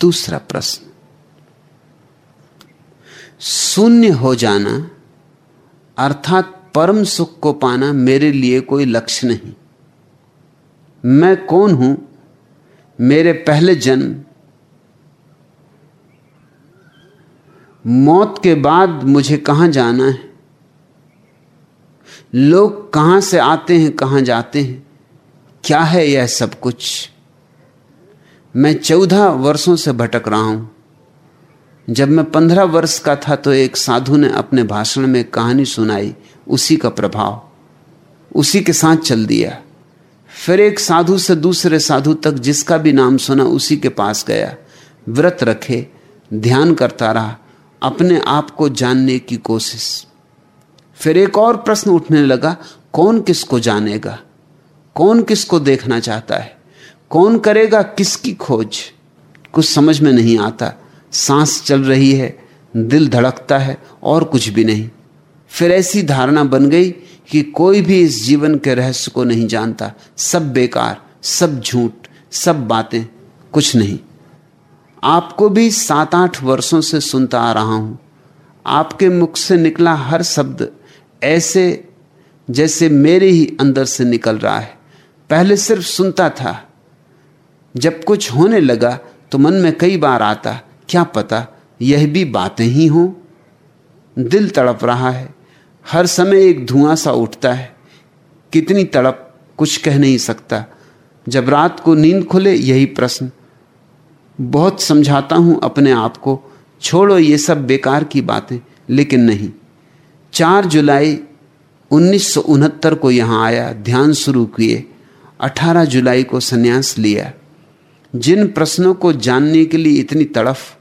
दूसरा प्रश्न। शून्य हो जाना, अर्थात परम सुख को पाना मेरे लिए कोई लक्ष्य नहीं। मैं कौन हूँ? मेरे पहले जन्म, मौत के बाद मुझे कहाँ जाना है? लोग कहाँ से आते हैं, कहाँ जाते हैं? क्या है यह सब कुछ? मैं चौदह वर्षों से भटक रहा हूँ। जब मैं पंद्रह वर्ष का था तो एक साधु ने अपने भाषण में कहानी सुनाई, उसी का प्रभाव, उसी के साथ चल दिया। फिर एक साधु से दूसरे साधु तक जिसका भी नाम सुना, उसी के पास गया। व्रत रखे, ध्यान करता रहा, अपने आप को जानने की कोशिश। फिर एक और प्रश्न उठने लगा, कौन किसको जानेगा? कौन किसको देखना चाहता है? कौन करेगा, किसकी खोज? कुछ समझ में नहीं आता। सांस चल रही है, दिल धड़कता है और कुछ भी नहीं। फिर ऐसी धारणा बन गई कि कोई भी इस जीवन के रहस्य को नहीं जानता। सब बेकार, सब झूठ, सब बातें, कुछ नहीं। आपको भी सात आठ वर्षों से सुनता आ रहा हूँ। आपके मुख से निकला हर शब्द ऐसे जैसे मेरे ही अंदर से निकल रहा है। पहले सिर्फ़ सुनता था जब कुछ होने लगा तो मन में कई बार आता, क्या पता, यह भी बातें ही हों। दिल तड़प रहा है। हर समय एक धुआँ सा उठता है। कितनी तड़प, कुछ कह नहीं सकता। जब रात को नींद खुले, यही प्रश्न। बहुत समझाता हूँ अपने आप को, छोड़ो ये सब बेकार की बातें, लेकिन नहीं। चार जुलाई उन्नीस सौ उनहत्तर को यहाँ आया, ध्यान शुरू किए। 18 जुलाई को संन्यास लिया। जिन प्रश्नों को जानने के लिए इतनी तड़फ,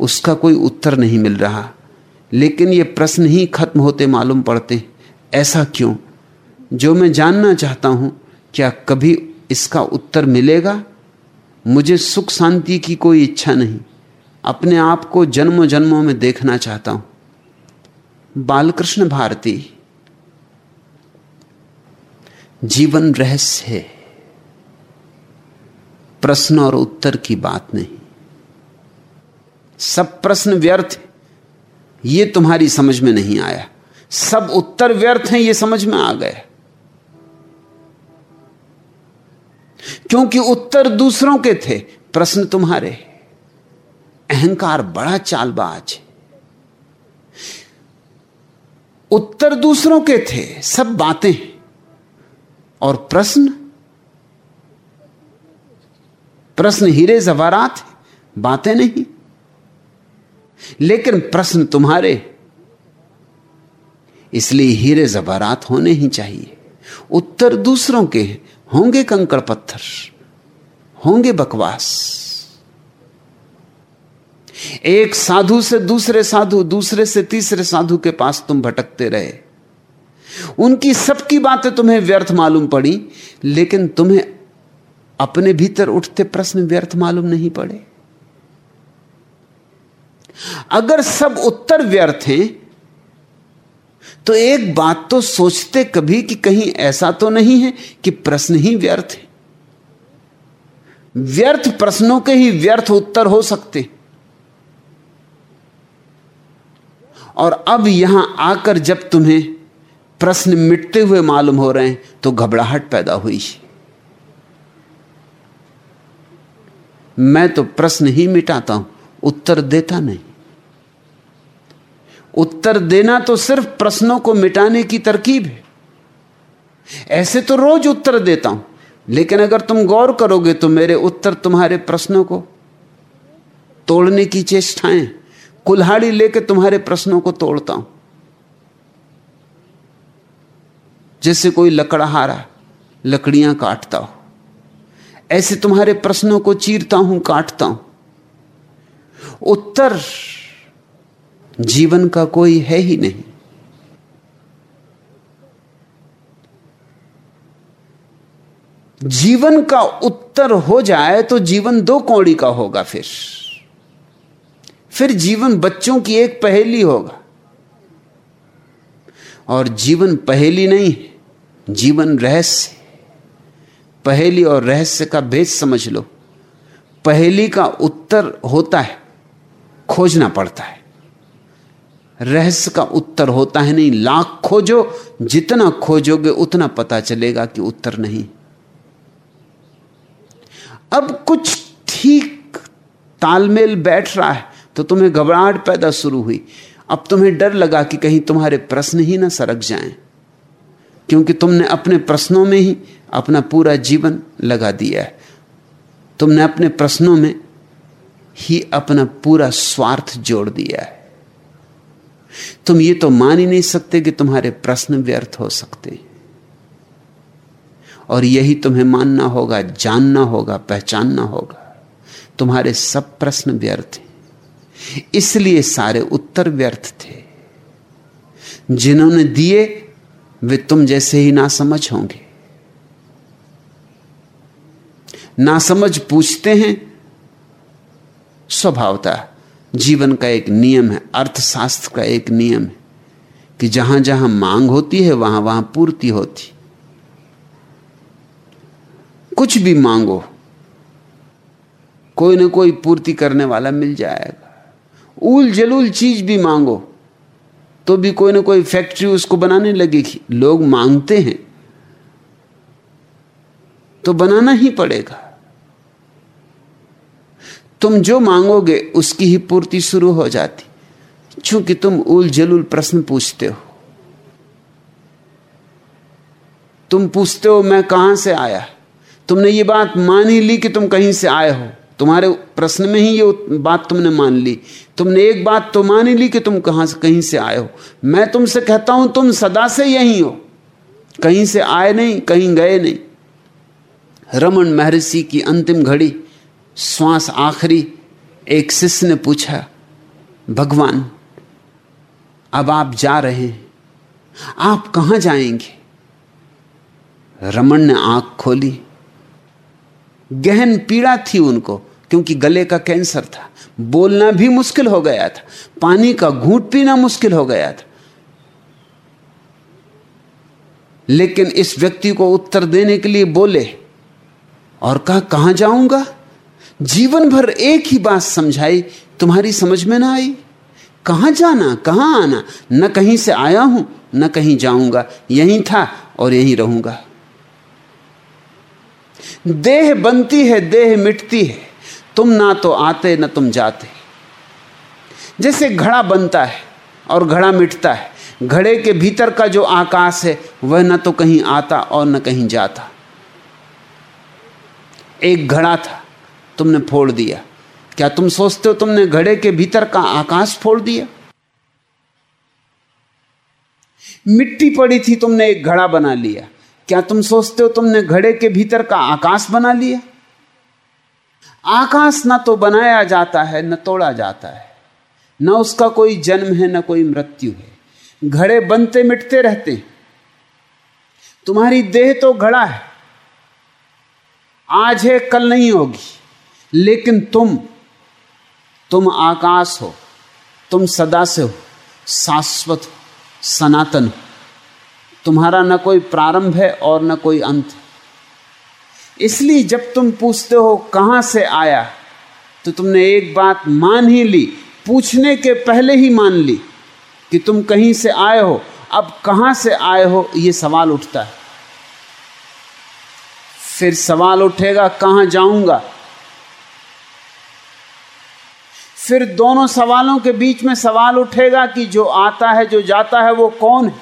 उसका कोई उत्तर नहीं मिल रहा। लेकिन ये प्रश्न ही खत्म होते मालूम पड़ते, ऐसा क्यों? जो मैं जानना चाहता हूँ, क्या कभी इसका उत्तर मिलेगा? मुझे सुख शांति की कोई इच्छा नहीं। अपने आप को जन्मों जन्मों में देखना चाहता हूँ। बालकृष्ण भारती, जीवन रहस्य है। प्रश्न और उत्तर की बात नहीं। सब प्रश्न व्यर्थ ये तुम्हारी समझ में नहीं आया। सब उत्तर व्यर्थ हैं, ये समझ में आ गया। क्योंकि उत्तर दूसरों के थे, प्रश्न तुम्हारे। अहंकार बड़ा चालबाज है। उत्तर दूसरों के थे, सब बातें और प्रश्न प्रश्न हीरे जवारात बातें नहीं। लेकिन प्रश्न तुम्हारे इसलिए हीरे जवारात होने ही चाहिए। उत्तर दूसरों के होंगे कंकड़ पत्थर, होंगे बकवास। एक साधु से दूसरे साधु, दूसरे से तीसरे साधु के पास तुम भटकते रहे। उनकी सबकी बातें तुम्हें व्यर्थ मालूम पड़ी, लेकिन तुम्हें अपने भीतर उठते प्रश्न व्यर्थ मालूम नहीं पड़े। अगर सब उत्तर व्यर्थ हैं तो एक बात तो सोचते कभी कि कहीं ऐसा तो नहीं है कि प्रश्न ही व्यर्थ है। व्यर्थ प्रश्नों के ही व्यर्थ उत्तर हो सकते और अब यहाँ आकर जब तुम्हें प्रश्न मिटते हुए मालूम हो रहे हैं तो घबराहट पैदा हुई। है मैं तो प्रश्न ही मिटाता हूँ, उत्तर देता नहीं। उत्तर देना तो सिर्फ़ प्रश्नों को मिटाने की तरकीब है। ऐसे तो रोज उत्तर देता हूँ, लेकिन अगर तुम गौर करोगे तो मेरे उत्तर तुम्हारे प्रश्नों को तोड़ने की चेष्टाएँ, कुल्हाड़ी लेकर तुम्हारे प्रश्नों को तोड़ता हूँ। जैसे कोई लकड़हारा लकड़ियाँ काटता हो। ऐसे तुम्हारे प्रश्नों को चीरता हूँ, काटता हूँ। उत्तर जीवन का कोई है ही नहीं। जीवन का उत्तर हो जाए तो जीवन दो कौड़ी का होगा फिर। फिर जीवन बच्चों की एक पहेली होगा। और जीवन पहेली नहीं है जीवन रहस्य। पहेली और रहस्य का भेद समझ लो। पहेली का उत्तर होता है, खोजना पड़ता है। रहस्य का उत्तर होता है नहीं, लाख खोजो, जितना खोजोगे उतना पता चलेगा कि उत्तर नहीं। अब कुछ ठीक तालमेल बैठ रहा है तो तुम्हें घबराहट पैदा शुरू हुई। अब तुम्हें डर लगा कि कहीं तुम्हारे प्रश्न ही ना सरक जाएँ, क्योंकि तुमने अपने प्रश्नों में ही अपना पूरा जीवन लगा दिया है। तुमने अपने प्रश्नों में ही अपना पूरा स्वार्थ जोड़ दिया है। तुम ये तो मान ही नहीं सकते कि तुम्हारे प्रश्न व्यर्थ हो सकते। और यही तुम्हें मानना होगा, जानना होगा, पहचानना होगा। तुम्हारे सब प्रश्न व्यर्थ हैं। इसलिए सारे उत्तर व्यर्थ थे। जिन्होंने दिए, वे तुम जैसे ही ना समझ होंगे। ना समझ पूछते हैं, स्वभावता जीवन का एक नियम है, अर्थशास्त्र का एक नियम है कि जहाँ जहाँ मांग होती है, वहाँ वहाँ पूर्ति होती। कुछ भी मांगो, कोई ना कोई पूर्ति करने वाला मिल जाएगा। उल जलूल चीज़ भी मांगो तो भी कोई ना कोई फैक्ट्री उसको बनाने लगेगी। लोग मांगते हैं तो बनाना ही पड़ेगा। तुम जो मांगोगे उसकी ही पूर्ति शुरू हो जाती। क्योंकि तुम उल जलूल प्रश्न पूछते हो। तुम पूछते हो, मैं कहाँ से आया? तुमने ये बात मान ही ली कि तुम कहीं से आए हो। तुम्हारे प्रश्न में ही ये बात तुमने मान ली। तुमने एक बात तो मान ही ली कि तुम कहाँ से, कहीं से आए हो। मैं तुमसे कहता हूँ, तुम सदा से यही हो। कहीं से आए नहीं, कहीं गए नहीं। रमन महर्षि की अंतिम घड़ी श्वास आखिरी, एक शिष्य ने पूछा, भगवान, अब आप जा रहे हैं, आप कहाँ जाएँगे? रमन ने आँख खोली। गहन पीड़ा थी उनको, क्योंकि गले का कैंसर था। बोलना भी मुश्किल हो गया था, पानी का घूट पीना मुश्किल हो गया था। लेकिन इस व्यक्ति को उत्तर देने के लिए बोले और कहा, कहाँ जाऊँगा? जीवन भर एक ही बात समझाई, तुम्हारी समझ में ना आई? कहाँ जाना, कहाँ आना? न कहीं से आया हूँ, न कहीं जाऊँगा। यहीं था और यहीं रहूँगा। देह बनती है, देह मिटती है। तुम ना तो आते, न तुम जाते। जैसे घड़ा बनता है और घड़ा मिटता है, घड़े के भीतर का जो आकाश है, वह न तो कहीं आता और न कहीं जाता। एक घड़ा था तुमने फोड़ दिया। क्या तुम सोचते हो तुमने घड़े के भीतर का आकाश फोड़ दिया? मिट्टी पड़ी थी, तुमने एक घड़ा बना लिया। क्या तुम सोचते हो तुमने घड़े के भीतर का आकाश बना लिया? आकाश ना तो बनाया जाता है, न तोड़ा जाता है। न उसका कोई जन्म है, न कोई मृत्यु है। घड़े बनते मिटते रहते हैं। तुम्हारी देह तो घड़ा है। आज है, कल नहीं होगी। लेकिन तुम तुम आकाश हो, तुम सदा से हो, शाश्वत हो, सनातन हो। तुम्हारा न कोई प्रारंभ है और न कोई अंत इसलिए जब तुम पूछते हो कहाँ से आया तो तुमने एक बात मान ही ली, पूछने के पहले ही मान ली कि तुम कहीं से आए हो, अब कहाँ से आए हो यह सवाल उठता है। फिर सवाल उठेगा, कहाँ जाऊँगा फिर दोनों सवालों के बीच में सवाल उठेगा कि जो आता है, जो जाता है, वो कौन है?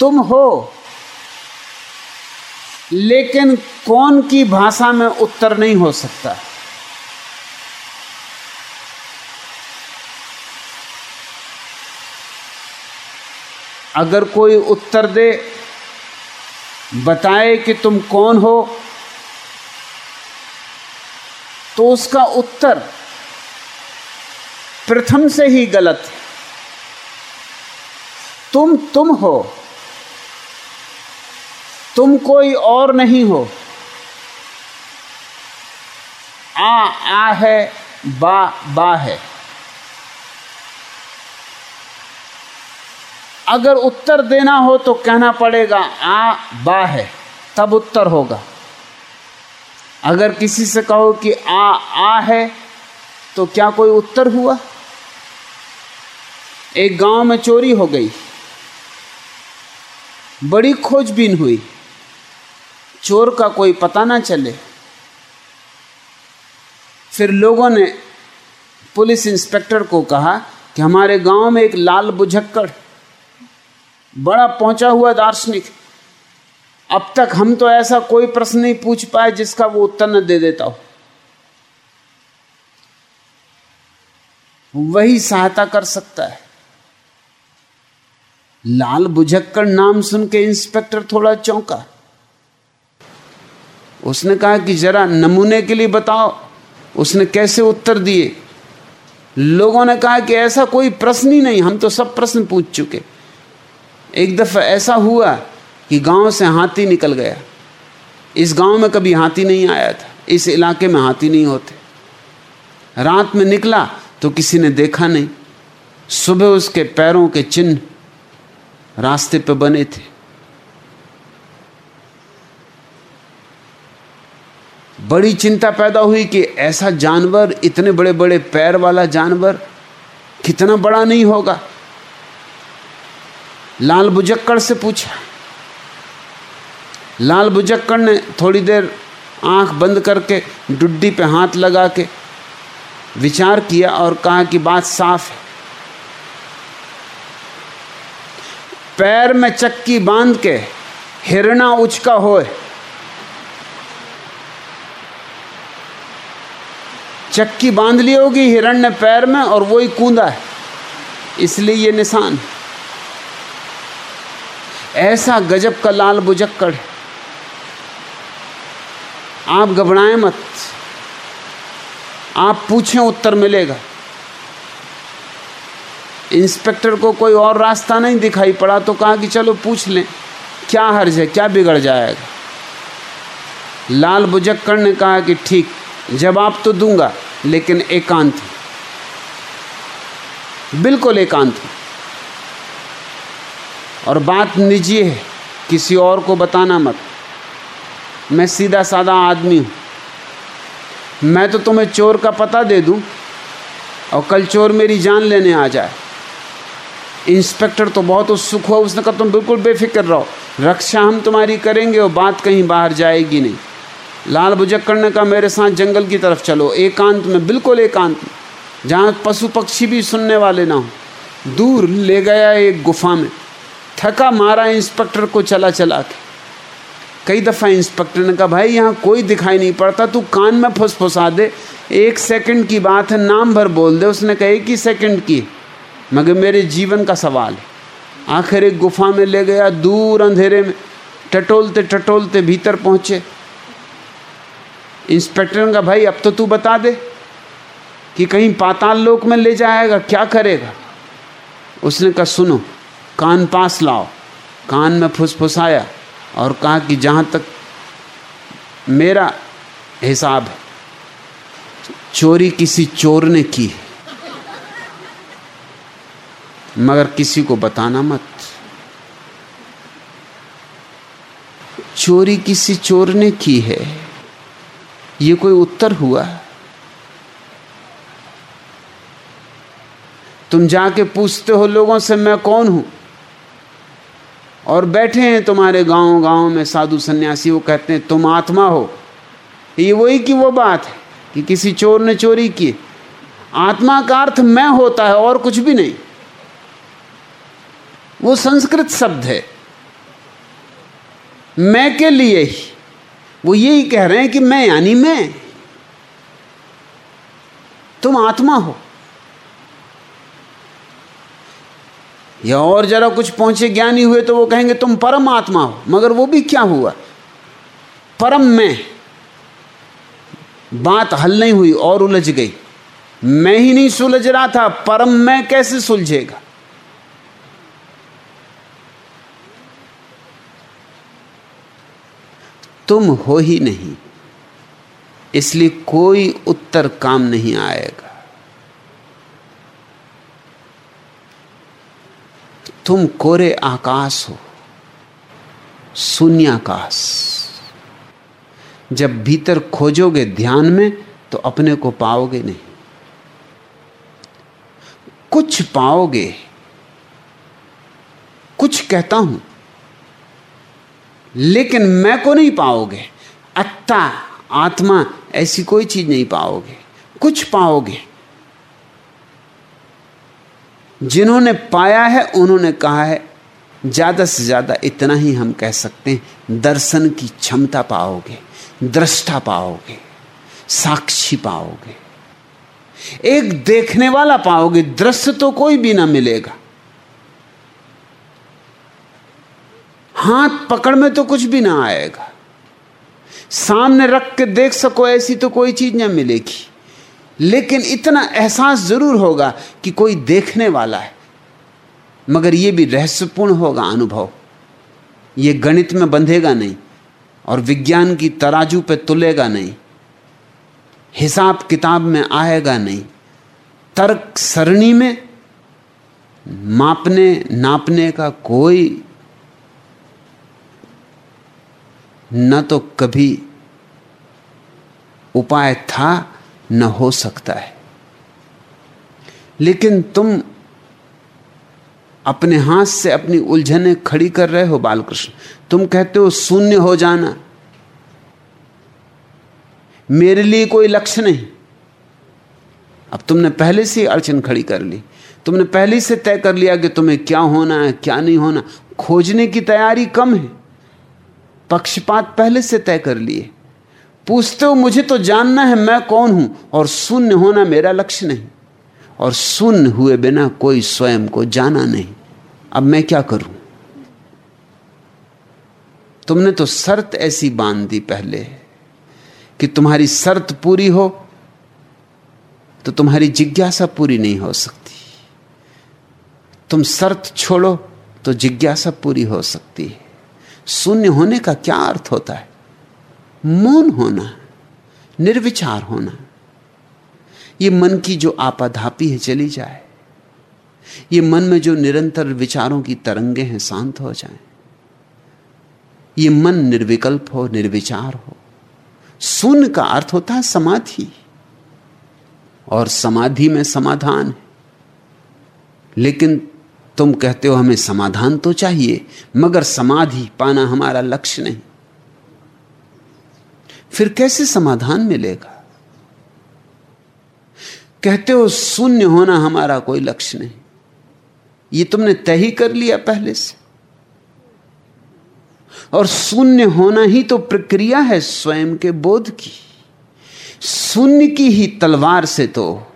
तुम हो, लेकिन कौन की भाषा में उत्तर नहीं हो सकता? अगर कोई उत्तर दे, बताए कि तुम कौन हो तो उसका उत्तर प्रथम से ही गलत है। तुम तुम हो। तुम कोई और नहीं हो। आ आ है, बा बा है। अगर उत्तर देना हो तो कहना पड़ेगा, आ, बा है, तब उत्तर होगा। अगर किसी से कहो कि आ आ है तो क्या कोई उत्तर हुआ? एक गाँव में चोरी हो गई। बड़ी खोजबीन हुई। चोर का कोई पता ना चले। फिर लोगों ने पुलिस इंस्पेक्टर को कहा कि हमारे गाँव में एक लाल बुझक्कड़, बड़ा पहुँचा हुआ दार्शनिक अब तक हम तो ऐसा कोई प्रश्न नहीं पूछ पाए जिसका वो उत्तर न दे देता हो। वही सहायता कर सकता है। लाल बुझक्कड़ नाम सुन के इंस्पेक्टर थोड़ा चौंका। उसने कहा कि जरा नमूने के लिए बताओ, उसने कैसे उत्तर दिए? लोगों ने कहा कि ऐसा कोई प्रश्न ही नहीं, हम तो सब प्रश्न पूछ चुके। एक दफ़ा ऐसा हुआ कि गाँव से हाथी निकल गया। इस गाँव में कभी हाथी नहीं आया था। इस इलाके में हाथी नहीं होते। रात में निकला तो किसी ने देखा नहीं। सुबह उसके पैरों के चिन्ह रास्ते पे बने थे। बड़ी चिंता पैदा हुई कि ऐसा जानवर, इतने बड़े बड़े पैर वाला जानवर कितना बड़ा नहीं होगा। लाल बुजक्कड़ से पूछा लाल बुजक्कड़ ने थोड़ी देर आँख बंद करके डुड्डी पे हाथ लगा के विचार किया और कहा कि बात साफ़ है। पैर में चक्की बाँध के हिरणा उचका होए। चक्की बाँध ली होगी हिरण ने पैर में और वो ही कूदा है। इसलिए ये निशान। ऐसा गजब का लाल बुजक्कड़ आप घबराएँ मत। आप पूछें, उत्तर मिलेगा। इंस्पेक्टर को कोई और रास्ता नहीं दिखाई पड़ा तो कहा कि चलो पूछ लें, क्या हर्ज है, क्या बिगड़ जाएगा? लाल बुजक्कड़ ने कहा कि ठीक, जवाब तो दूँगा, लेकिन एकांत बिल्कुल एकांत और बात निजी है, किसी और को बताना मत। मैं सीधा साधा आदमी हूँ। मैं तो तुम्हें चोर का पता दे दूँ और कल चोर मेरी जान लेने आ जाए। इंस्पेक्टर तो बहुत उत्सुक हुआ, उसने कहा, तुम बिल्कुल बेफिक्र रहो। रक्षा हम तुम्हारी करेंगे और बात कहीं बाहर जाएगी नहीं। लाल बुजक्कड़ ने कहा, मेरे साथ जंगल की तरफ़ चलो, एकांत में, बिल्कुल एकांत में। जहाँ पशु पक्षी भी सुनने वाले ना हो। दूर ले गया एक गुफा में। थका मारा इंस्पेक्टर को चला चला के। कई दफ़ा इंस्पेक्टर ने कहा, भाई, यहाँ कोई दिखाई नहीं पड़ता, तू कान में फुसफुसा दे। एक सेकंड की बात है, नाम भर बोल दे। उसने कहा, एक ही सेकंड की। मगर मेरे जीवन का सवाल है। आखिर एक गुफा में ले गया, दूर अंधेरे में, टटोलते टटोलते भीतर पहुँचे। इंस्पेक्टर का भाई, अब तो तू बता दे कि कहीं पाताल लोक में ले जाएगा, क्या करेगा? उसने कहा, सुनो, कान पास लाओ। कान में फुसफुसाया। और कहा कि जहाँ तक मेरा हिसाब है, चोरी किसी चोर ने की है। मगर किसी को बताना मत। चोरी किसी चोर ने की है, ये कोई उत्तर हुआ? तुम जाके पूछते हो लोगों से मैं कौन हूँ? और बैठे हैं तुम्हारे गाँव गाँव में साधु सन्यासी, वो कहते हैं, तुम आत्मा हो। ये वही की वो बात है कि किसी चोर ने चोरी की। आत्मा का अर्थ मैं होता है और कुछ भी नहीं। वो संस्कृत शब्द है। मैं के लिए ही। वो यही कह रहे हैं कि मैं, यानी मैं। तुम आत्मा हो। या और जरा कुछ पहुँचे ज्ञानी हुए तो वो कहेंगे, तुम परम आत्मा हो। मगर वो भी क्या हुआ? परम में। बात हल नहीं हुई, और उलझ गई। मैं ही नहीं सुलझ रहा था, परम में कैसे सुलझेगा? तुम हो ही नहीं, इसलिए कोई उत्तर काम नहीं आएगा। तुम कोरे आकाश हो शून्याकाश जब भीतर खोजोगे ध्यान में तो अपने को पाओगे नहीं। कुछ पाओगे, कुछ कहता हूँ, लेकिन मैं को नहीं पाओगे। अत्ता, आत्मा, ऐसी कोई चीज़ नहीं पाओगे। कुछ पाओगे जिन्होंने पाया है, उन्होंने कहा है, ज़्यादा से ज़्यादा इतना ही हम कह सकते हैं, दर्शन की क्षमता पाओगे, दृष्टा पाओगे, साक्षी पाओगे। एक देखने वाला पाओगे, दृश्य तो कोई भी ना मिलेगा। हाथ पकड़ में तो कुछ भी ना आएगा। सामने रख के देख सको, ऐसी तो कोई चीज़ ना मिलेगी। लेकिन इतना एहसास ज़रूर होगा कि कोई देखने वाला है। मगर यह भी रहस्यपूर्ण होगा अनुभव। यह गणित में बंधेगा नहीं और विज्ञान की तराजू पे तुलेगा नहीं। हिसाब किताब में आएगा नहीं। तर्क सरणी में मापने, नापने का कोई न तो कभी उपाय था। न हो सकता है। लेकिन तुम अपने हाथ से अपनी उलझने खड़ी कर रहे हो बालकृष्ण। तुम कहते हो, शून्य हो जाना। मेरे लिए कोई लक्ष्य नहीं। अब तुमने पहले से अड़चन खड़ी कर ली। तुमने पहले से तय कर लिया कि तुम्हें क्या होना है, क्या नहीं होना। खोजने की तैयारी कम है। पक्षपात पहले से तय कर लिए। पूछते हो, मुझे तो जानना है मैं कौन हूँ? और शून्य होना मेरा लक्ष्य नहीं। और शून्य हुए बिना कोई स्वयं को जाना नहीं। अब मैं क्या करूँ? तुमने तो शर्त ऐसी बाँध दी पहले कि तुम्हारी शर्त पूरी हो तो तुम्हारी जिज्ञासा पूरी नहीं हो सकती। तुम शर्त छोड़ो तो जिज्ञासा पूरी हो सकती है। शून्य होने का क्या अर्थ होता है? मौन होना, निर्विचार होना, ये मन की जो आपाधापी है चली जाए, ये मन में जो निरंतर विचारों की तरंगे हैं शांत हो जाएँ। ये मन निर्विकल्प हो, निर्विचार हो, शून्य का अर्थ होता है समाधि, और समाधि में समाधान है लेकिन तुम कहते हो हमें समाधान तो चाहिए, मगर समाधि पाना हमारा लक्ष्य नहीं फिर कैसे समाधान मिलेगा? कहते हो, शून्य होना हमारा कोई लक्ष्य नहीं। ये तुमने तय ही कर लिया पहले से। और शून्य होना ही तो प्रक्रिया है स्वयं के बोध की। शून्य की ही तलवार से तो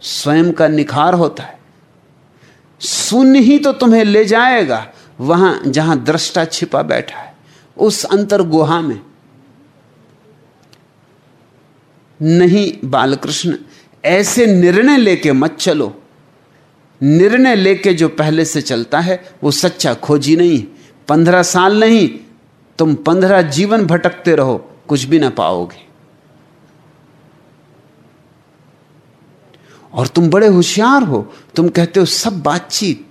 स्वयं का निखार होता है। शून्य ही तो तुम्हें ले जाएगा, वहाँ जहाँ दृष्टा छिपा बैठा है, उस अंतर गुहा में। नहीं बालकृष्ण, ऐसे निर्णय लेके मत चलो। निर्णय लेके जो पहले से चलता है, वो सच्चा खोजी नहीं। पंद्रह साल नहीं, तुम पंद्रह जीवन भटकते रहो, कुछ भी ना पाओगे। और तुम बड़े होशियार हो, तुम कहते हो, सब बातचीत।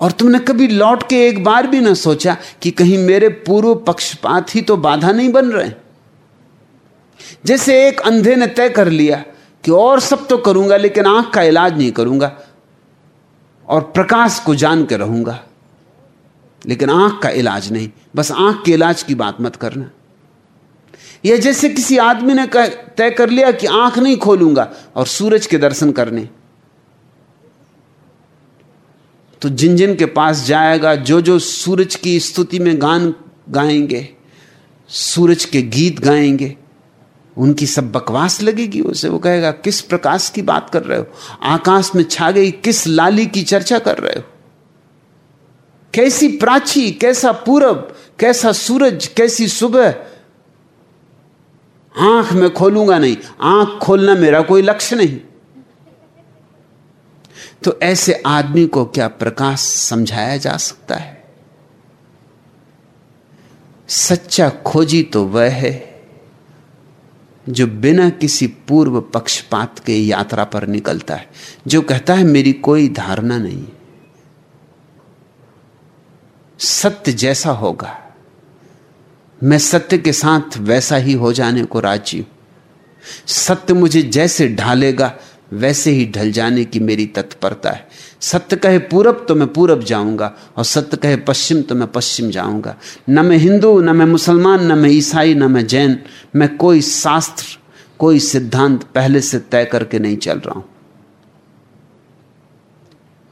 और तुमने कभी लौट के एक बार भी ना सोचा कि कहीं मेरे पूर्व पक्षपात ही तो बाधा नहीं बन रहे। जैसे एक अंधे ने तय कर लिया कि और सब तो करूँगा, लेकिन आँख का इलाज नहीं करूँगा और प्रकाश को जान के रहूँगा, लेकिन आँख का इलाज नहीं। बस आँख के इलाज की बात मत करना। यह जैसे किसी आदमी ने तय कर लिया कि आँख नहीं खोलूँगा और सूरज के दर्शन करने तो जिन जिन के पास जाएगा जो जो सूरज की स्तुति में गान गाएँगे, सूरज के गीत गाएँगे उनकी सब बकवास लगेगी उसे। वो कहेगा, किस प्रकाश की बात कर रहे हो? आकाश में छा गई किस लाली की चर्चा कर रहे हो? कैसी प्राची, कैसा पूरब, कैसा सूरज, कैसी सुबह? आँख में खोलूँगा नहीं। आँख खोलना मेरा कोई लक्ष्य नहीं। तो ऐसे आदमी को क्या प्रकाश समझाया जा सकता है? सच्चा खोजी तो वह है। जो बिना किसी पूर्व पक्षपात के यात्रा पर निकलता है, जो कहता है, मेरी कोई धारणा नहीं। सत्य जैसा होगा। मैं सत्य के साथ वैसा ही हो जाने को राज़ी हूँ। सत्य मुझे जैसे ढालेगा, वैसे ही ढल जाने की मेरी तत्परता है। सत्य कहे पूरब तो मैं पूरब जाऊँगा, और सत्य कहे पश्चिम तो मैं पश्चिम जाऊँगा। न मैं हिंदू, न मैं मुसलमान, न मैं ईसाई, न मैं जैन, मैं कोई शास्त्र, कोई सिद्धांत पहले से तय करके नहीं चल रहा हूँ।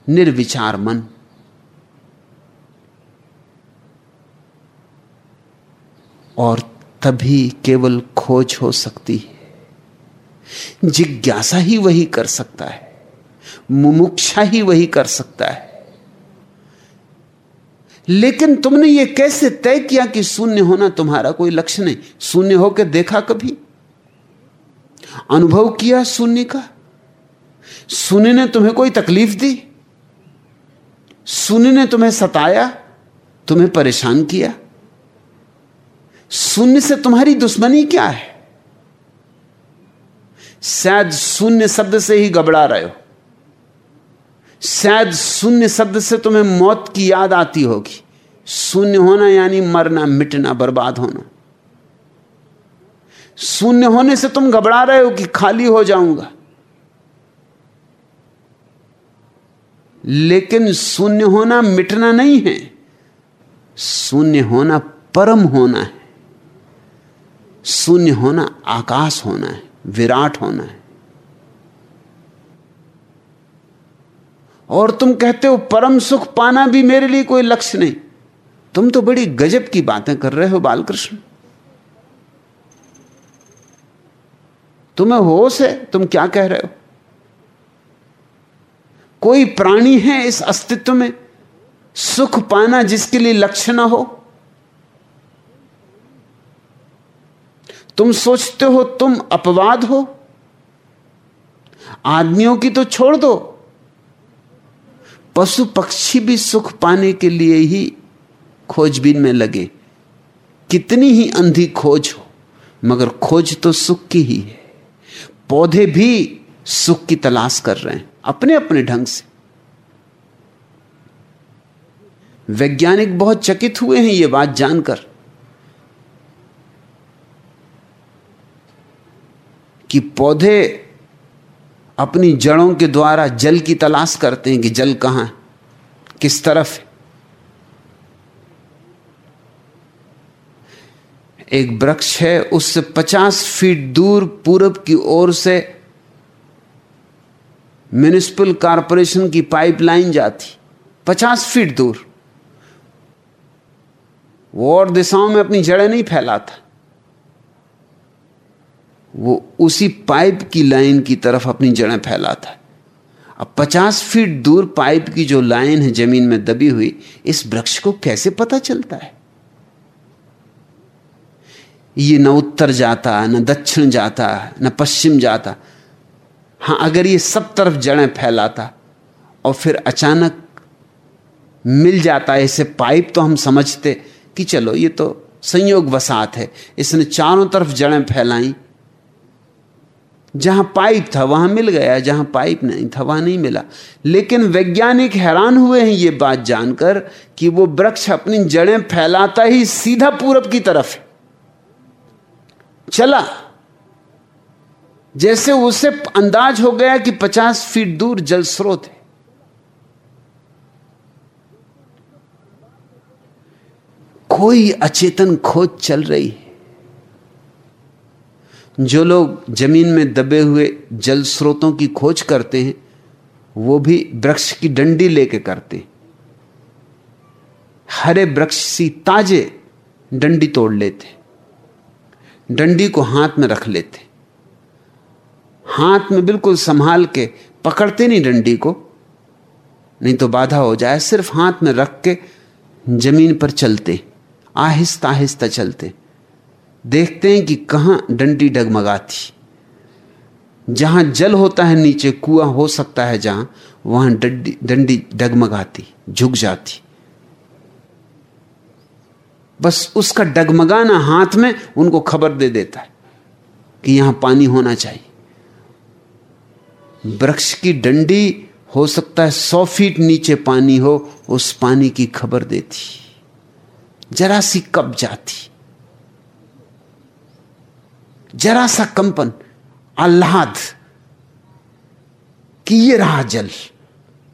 निर्विचार मन। और तभी केवल खोज हो सकती है। जिज्ञासा ही वही कर सकता है। मुमुक्षा ही वही कर सकता है। लेकिन तुमने यह कैसे तय किया कि शून्य होना तुम्हारा कोई लक्ष्य नहीं? शून्य होकर देखा कभी? अनुभव किया शून्य का? शून्य ने तुम्हें कोई तकलीफ़ दी? शून्य ने तुम्हें सताया? तुम्हें परेशान किया? शून्य से तुम्हारी दुश्मनी क्या है? शायद शून्य शब्द से ही घबरा रहे हो। शायद शून्य शब्द से तुम्हें मौत की याद आती होगी। शून्य होना यानी मरना, मिटना, बर्बाद होना। शून्य होने से तुम घबरा रहे हो कि खाली हो जाऊँगा। लेकिन शून्य होना मिटना नहीं है। शून्य होना परम होना है। शून्य होना आकाश होना है, विराट होना है। और तुम कहते हो परम सुख पाना भी मेरे लिए कोई लक्ष्य नहीं। तुम तो बड़ी गजब की बातें कर रहे हो बालकृष्ण। तुम्हें होश है, तुम क्या कह रहे हो? कोई प्राणी है इस अस्तित्व में सुख पाना जिसके लिए लक्ष्य ना हो? तुम सोचते हो तुम अपवाद हो? आदमियों की तो छोड़ दो पशु पक्षी भी सुख पाने के लिए ही खोजबीन में लगे। कितनी ही अंधी खोज हो, मगर खोज तो सुख की ही है। पौधे भी सुख की तलाश कर रहे हैं अपने अपने ढंग से। वैज्ञानिक बहुत चकित हुए हैं यह बात जानकर कि पौधे अपनी जड़ों के द्वारा जल की तलाश करते हैं कि जल कहाँ है, किस तरफ़ है। एक वृक्ष है, उससे पचास फीट दूर पूरब की ओर से म्यूनिसिपल कारपोरेशन की पाइपलाइन जाती, पचास फीट दूर। वो और दिशाओं में अपनी जड़ें नहीं फैलाता। वो उसी पाइप की लाइन की तरफ़ अपनी जड़ें फैलाता है। अब पचास फीट दूर पाइप की जो लाइन है ज़मीन में दबी हुई, इस वृक्ष को कैसे पता चलता है? ये न उत्तर जाता, न दक्षिण जाता, न पश्चिम जाता। हाँ, अगर ये सब तरफ़ जड़ें फैलाता और फिर अचानक मिल जाता है इसे पाइप तो हम समझते कि चलो, ये तो संयोग वसात है। इसने चारों तरफ़ जड़ें फैलाई जहाँ पाइप था, वहाँ मिल गया, जहाँ पाइप नहीं था, वहाँ नहीं मिला। लेकिन वैज्ञानिक हैरान हुए हैं ये बात जानकर कि वो वृक्ष अपनी जड़ें फैलाता ही सीधा पूरब की तरफ़ है। चला। जैसे उसे अंदाज हो गया कि पचास फीट दूर जल स्रोत है। कोई अचेतन खोज चल रही है। जो लोग ज़मीन में दबे हुए जल स्रोतों की खोज करते हैं, वो भी वृक्ष की डंडी लेके करते हरे वृक्ष सी ताजे डंडी तोड़ लेते डंडी को हाथ में रख लेते हाथ में बिल्कुल संभाल के पकड़ते नहीं डंडी को, नहीं तो बाधा हो जाए, सिर्फ़ हाथ में रख के ज़मीन पर चलते आहिस्ता आहिस्ता चलते देखते हैं कि कहाँ डंडी डगमगाती। जहाँ जल होता है नीचे, कुआँ हो सकता है जहाँ, वहाँ डंडी डंडी डगमगाती, झुक जाती। बस उसका डगमगाना हाथ में उनको खबर दे देता है कि यहाँ पानी होना चाहिए। वृक्ष की डंडी हो सकता है सौ फीट नीचे पानी हो, उस पानी की खबर देती। जरा सी कब जाती। जरा सा कंपन, आह्लाद, कि ये रहा जल,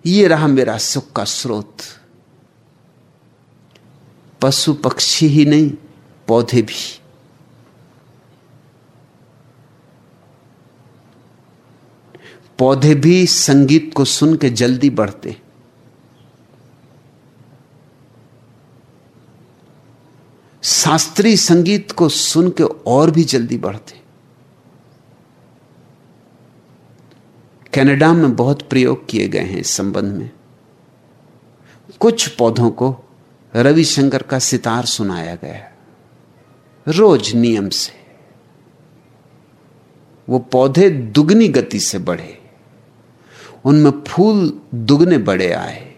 ये रहा मेरा सुख का स्रोत। पशु पक्षी ही नहीं, पौधे भी। पौधे भी संगीत को सुन के जल्दी बढ़ते। शास्त्रीय संगीत को सुन के और भी जल्दी बढ़ते। कनाडा में बहुत प्रयोग किए गए हैं इस संबंध में। कुछ पौधों को रविशंकर का सितार सुनाया गया। रोज नियम से। वो पौधे दुगनी गति से बढ़े। उनमें फूल दुगने बड़े आए।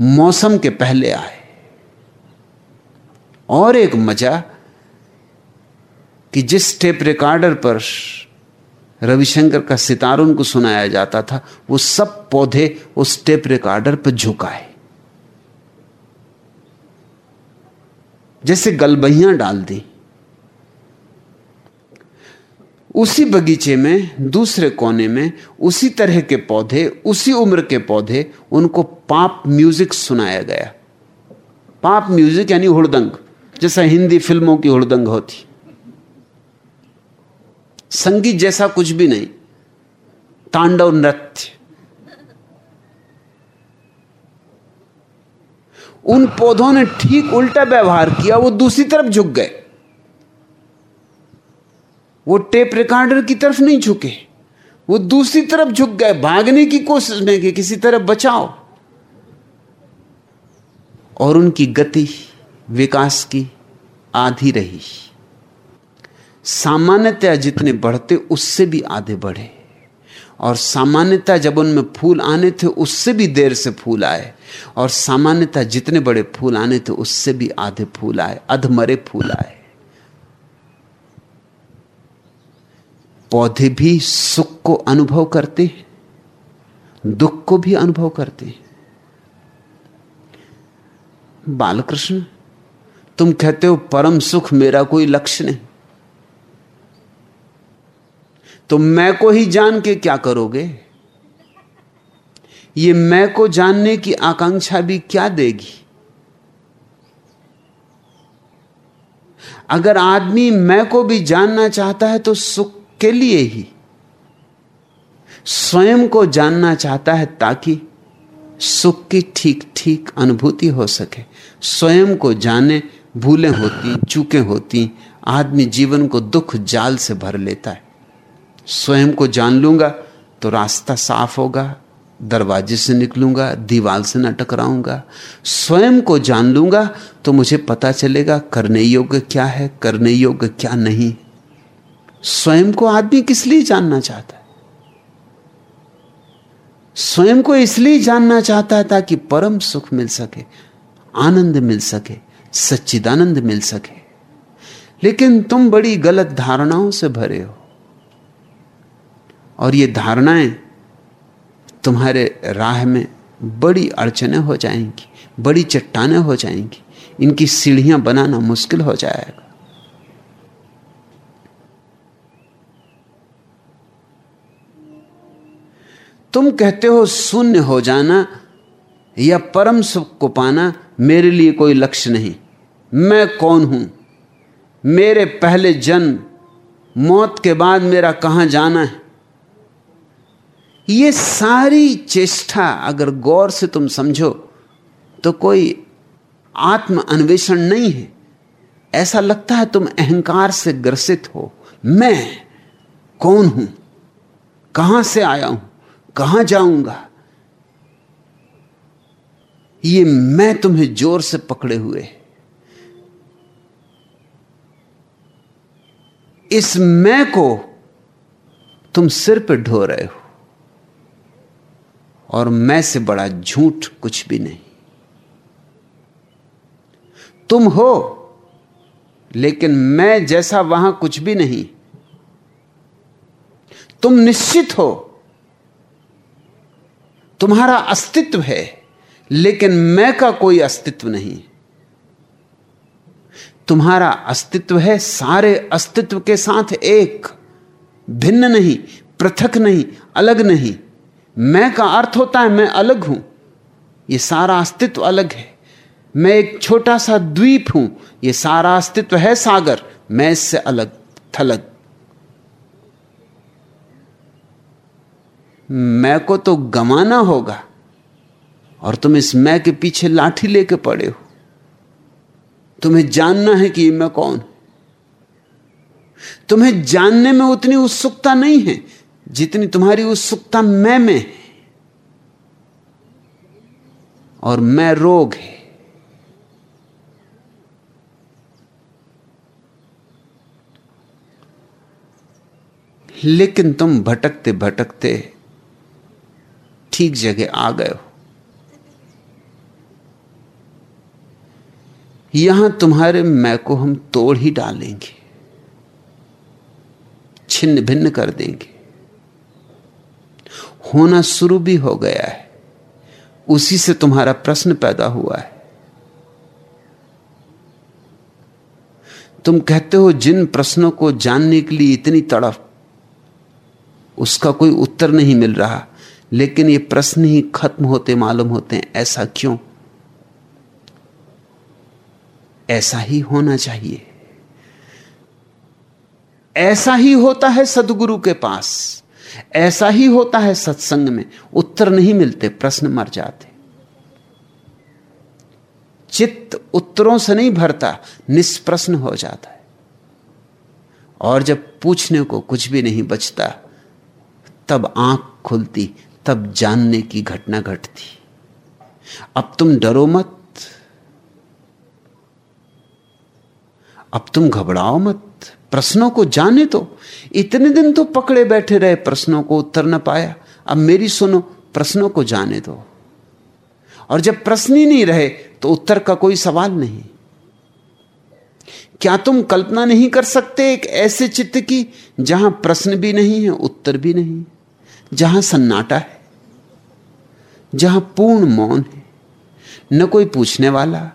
मौसम के पहले आए। और एक मज़ा कि जिस टेप रिकॉर्डर पर रविशंकर का सितार उनको सुनाया जाता था, वो सब पौधे उस टेप रिकॉर्डर पर झुकाए जैसे गलबहियाँ डाल दी। उसी बगीचे में, दूसरे कोने में, उसी तरह के पौधे, उसी उम्र के पौधे, उनको पाप म्यूज़िक सुनाया गया। पाप म्यूज़िक यानी हुड़दंग। जैसा हिंदी फ़िल्मों की हुड़दंग होती। संगीत जैसा कुछ भी नहीं, तांडव नृत्य। उन पौधों ने ठीक उल्टा व्यवहार किया, वो दूसरी तरफ़ झुक गए। वो टेप रिकॉर्डर की तरफ़ नहीं झुके, वो दूसरी तरफ़ झुक गए। भागने की कोशिश में कि, किसी तरफ़ बचाओ। और उनकी गति विकास की आधी रही। सामान्यतया जितने बढ़ते, उससे भी आधे बढ़े। और सामान्यता जब उनमें फूल आने थे, उससे भी देर से फूल आए। और सामान्यता जितने बड़े फूल आने थे, उससे भी आधे फूल आए, अधमरे फूल आए। पौधे भी सुख को अनुभव करते हैं, दुख को भी अनुभव करते हैं। बालकृष्ण तुम कहते हो परम सुख मेरा कोई लक्ष्य नहीं। तो मैं को ही जान के क्या करोगे? ये मैं को जानने की आकांक्षा भी क्या देगी? अगर आदमी मैं को भी जानना चाहता है तो सुख के लिए ही। स्वयं को जानना चाहता है ताकि सुख की ठीक ठीक अनुभूति हो सके। स्वयं को जाने भूलें होती, चूकें होती, आदमी जीवन को दुख जाल से भर लेता है। स्वयं को जान लूँगा तो रास्ता साफ़ होगा, दरवाजे से निकलूँगा दीवार से न टकराऊँगा। स्वयं को जान लूँगा तो मुझे पता चलेगा करने योग्य क्या है, करने योग्य क्या नहीं। स्वयं को आदमी किस लिए जानना चाहता है? स्वयं को इसलिए जानना चाहता है ताकि परम सुख मिल सके, आनंद मिल सके सच्चिदानंद मिल सके। लेकिन तुम बड़ी गलत धारणाओं से भरे हो। और ये धारणाएँ तुम्हारे राह में बड़ी अड़चने हो जाएँगी, बड़ी चट्टाने हो जाएँगी। इनकी सीढ़ियाँ बनाना मुश्किल हो जाएगा। तुम कहते हो शून्य हो जाना या परम सुख को पाना मेरे लिए कोई लक्ष्य नहीं। मैं कौन हूँ? मेरे पहले जन्म, मौत के बाद मेरा कहाँ जाना है? ये सारी चेष्टा अगर गौर से तुम समझो तो कोई आत्म अन्वेषण नहीं है। ऐसा लगता है तुम अहंकार से ग्रसित हो। मैं कौन हूँ? कहाँ से आया हूँ? कहाँ जाऊँगा? ये मैं तुम्हें ज़ोर से पकड़े हुए। इस मैं को तुम सिर पे ढो रहे हो। और मैं से बड़ा झूठ कुछ भी नहीं। तुम हो, लेकिन मैं जैसा वहाँ कुछ भी नहीं। तुम निश्चित हो। तुम्हारा अस्तित्व है। लेकिन मैं का कोई अस्तित्व नहीं। तुम्हारा अस्तित्व है, सारे अस्तित्व के साथ एक, भिन्न नहीं, पृथक नहीं, अलग नहीं। मैं का अर्थ होता है मैं अलग हूँ। यह सारा अस्तित्व अलग है। मैं एक छोटा सा द्वीप हूँ। यह सारा अस्तित्व है सागर। मैं इससे अलग, थलग। मैं को तो गमाना होगा। और तुम इस मैं के पीछे लाठी लेके पड़े हो। तुम्हें जानना है कि मैं कौन तुम्हें जानने में उतनी उत्सुकता नहीं है जितनी तुम्हारी उत्सुकता मैं में है। और मैं रोग है। लेकिन तुम भटकते भटकते ठीक जगह आ गए हो। यहाँ तुम्हारे मैं को हम तोड़ ही डालेंगे छिन्न भिन्न कर देंगे। होना शुरू भी हो गया है, उसी से तुम्हारा प्रश्न पैदा हुआ है। तुम कहते हो जिन प्रश्नों को जानने के लिए इतनी तड़फ उसका कोई उत्तर नहीं मिल रहा, लेकिन ये प्रश्न ही खत्म होते मालूम होते हैं, ऐसा क्यों? ऐसा ही होना चाहिए। ऐसा ही होता है सदगुरु के पास। ऐसा ही होता है सत्संग में। उत्तर नहीं मिलते, प्रश्न मर जाते। चित्त उत्तरों से नहीं भरता, निष्प्रश्न हो जाता है। और जब पूछने को कुछ भी नहीं बचता, तब आँख खुलती, तब जानने की घटना घटती। अब तुम डरो मत अब तुम घबराओ मत। प्रश्नों को जाने तो। इतने दिन तो पकड़े बैठे रहे, प्रश्नों को उत्तर न पाया। अब मेरी सुनो, प्रश्नों को जाने दो। और जब प्रश्न ही नहीं रहे तो उत्तर का कोई सवाल नहीं। क्या तुम कल्पना नहीं कर सकते एक ऐसे चित्त की, जहाँ प्रश्न भी नहीं है, उत्तर भी नहीं? जहाँ सन्नाटा है, जहाँ पूर्ण मौन है। न कोई पूछने वाला,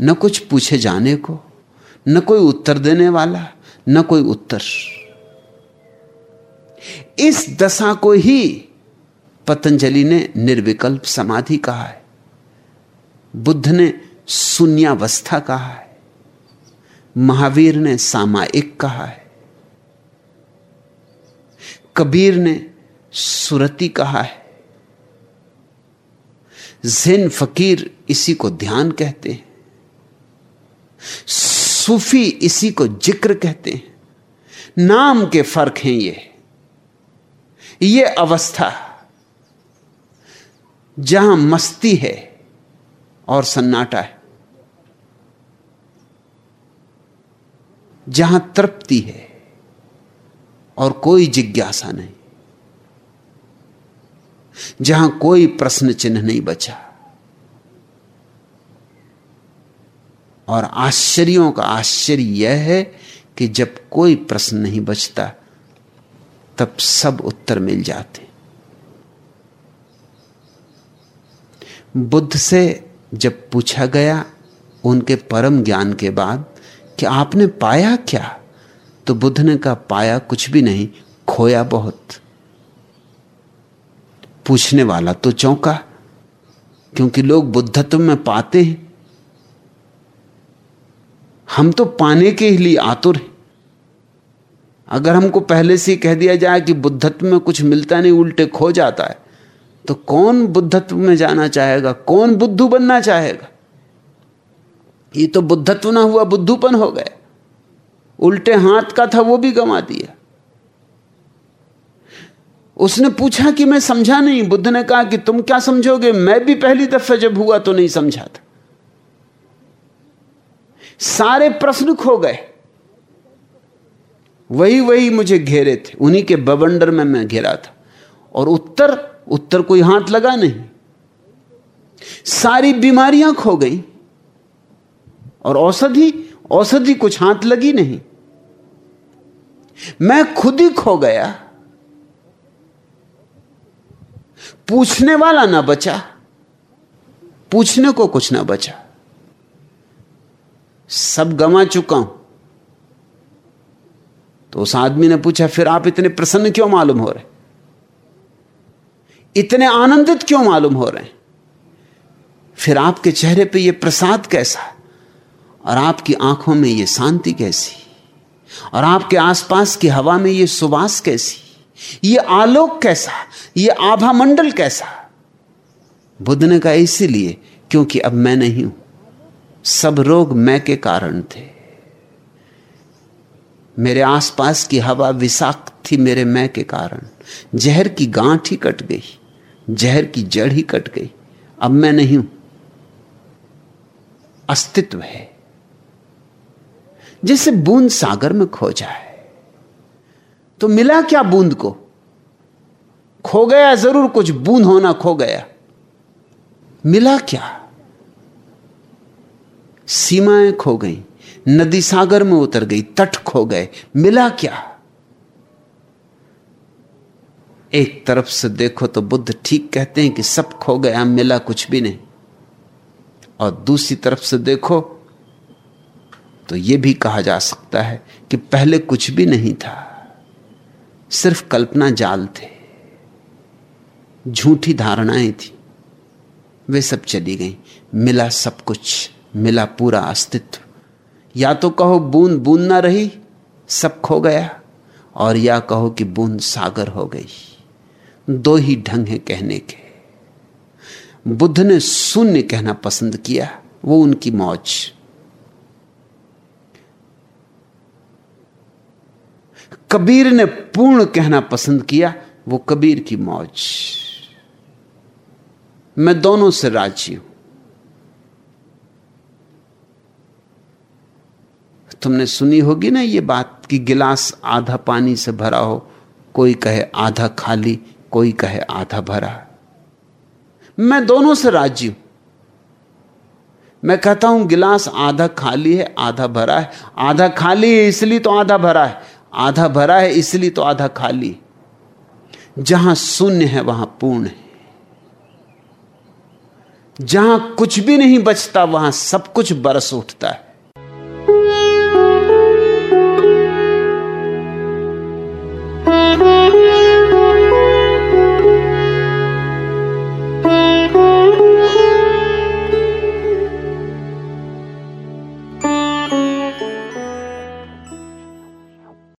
न कुछ पूछे जाने को। न कोई उत्तर देने वाला, न कोई उत्तर। इस दशा को ही पतंजलि ने निर्विकल्प समाधि कहा है। बुद्ध ने शून्यावस्था कहा है। महावीर ने सामायिक कहा है। कबीर ने सुरति कहा है। जिन फकीर इसी को ध्यान कहते हैं। सूफी इसी को ज़िक्र कहते हैं। नाम के फ़र्क हैं ये। ये अवस्था जहाँ मस्ती है और सन्नाटा है। जहाँ तृप्ति है और कोई जिज्ञासा नहीं। जहाँ कोई प्रश्न चिन्ह नहीं बचा। और आश्चर्यों का आश्चर्य यह है कि जब कोई प्रश्न नहीं बचता, तब सब उत्तर मिल जाते बुद्ध से जब पूछा गया उनके परम ज्ञान के बाद कि आपने पाया क्या तो बुद्ध ने कहा, पाया कुछ भी नहीं, खोया बहुत। पूछने वाला तो चौंका, क्योंकि लोग बुद्धत्व में पाते हैं। हम तो पाने के लिए आतुर हैं। अगर हमको पहले से कह दिया जाए कि बुद्धत्व में कुछ मिलता नहीं, उल्टे खो जाता है तो कौन बुद्धत्व में जाना चाहेगा? कौन बुद्धू बनना चाहेगा? ये तो बुद्धत्व ना हुआ, बुद्धूपन हो गया। उल्टे हाथ का था, वो भी गंवा दिया। उसने पूछा कि मैं समझा नहीं, बुद्ध ने कहा कि तुम क्या समझोगे? मैं भी पहली दफे जब हुआ तो नहीं समझा था। सारे प्रश्न खो गए। वही वही मुझे घेरे थे। उन्हीं के बवंडर में मैं घेरा था। और उत्तर उत्तर कोई हाथ लगा नहीं। सारी बीमारियाँ खो गई। और औषधि औषधि कुछ हाथ लगी नहीं। मैं खुद ही खो गया। पूछने वाला ना बचा। पूछने को कुछ ना बचा। सब गंवा चुका हूँ। तो उस आदमी ने पूछा, फिर आप इतने प्रसन्न क्यों मालूम हो रहे इतने आनंदित क्यों मालूम हो रहे हैं? फिर आपके चेहरे पे ये प्रसाद कैसा? और आपकी आँखों में ये शांति कैसी? और आपके आसपास की हवा में ये सुवास कैसी? ये आलोक कैसा? ये आभा मंडल कैसा? बुद्ध ने कहा, इसीलिए क्योंकि अब मैं नहीं हूँ। सब रोग मैं के कारण थे। मेरे आसपास की हवा विषाक्त थी मेरे मैं के कारण। जहर की गांठ ही कट गई, जहर की जड़ ही कट गई। अब मैं नहीं हूँ। अस्तित्व है। जैसे बूंद सागर में खो जाए तो मिला क्या बूंद को? खो गया ज़रूर, कुछ बूंद होना खो गया। मिला क्या? सीमाएँ खो गई, नदी सागर में उतर गई, तट खो गए। मिला क्या? एक तरफ़ से देखो तो बुद्ध ठीक कहते हैं कि सब खो गया मिला कुछ भी नहीं। और दूसरी तरफ़ से देखो तो यह भी कहा जा सकता है कि पहले कुछ भी नहीं था, सिर्फ़ कल्पना जाल थे। झूठी धारणाएँ थी, वे सब चली गई, मिला सब कुछ। मिला पूरा अस्तित्व। या तो कहो बूंद बूंद ना रही, सब खो गया, और या कहो कि बूंद सागर हो गई। दो ही ढंग है कहने के। बुद्ध ने शून्य कहना पसंद किया, वो उनकी मौज। कबीर ने पूर्ण कहना पसंद किया, वो कबीर की मौज। मैं दोनों से राज़ी हूँ। तुमने सुनी होगी ना ये बात कि गिलास आधा पानी से भरा हो, कोई कहे आधा खाली, कोई कहे आधा भरा। मैं दोनों से राज़ी हूँ। मैं कहता हूँ गिलास आधा खाली है, आधा भरा है। आधा खाली है इसलिए तो आधा भरा है। आधा भरा है इसलिए तो आधा खाली। जहाँ शून्य है, वहाँ पूर्ण है। जहाँ कुछ भी नहीं बचता, वहाँ सब कुछ बरस उठता है।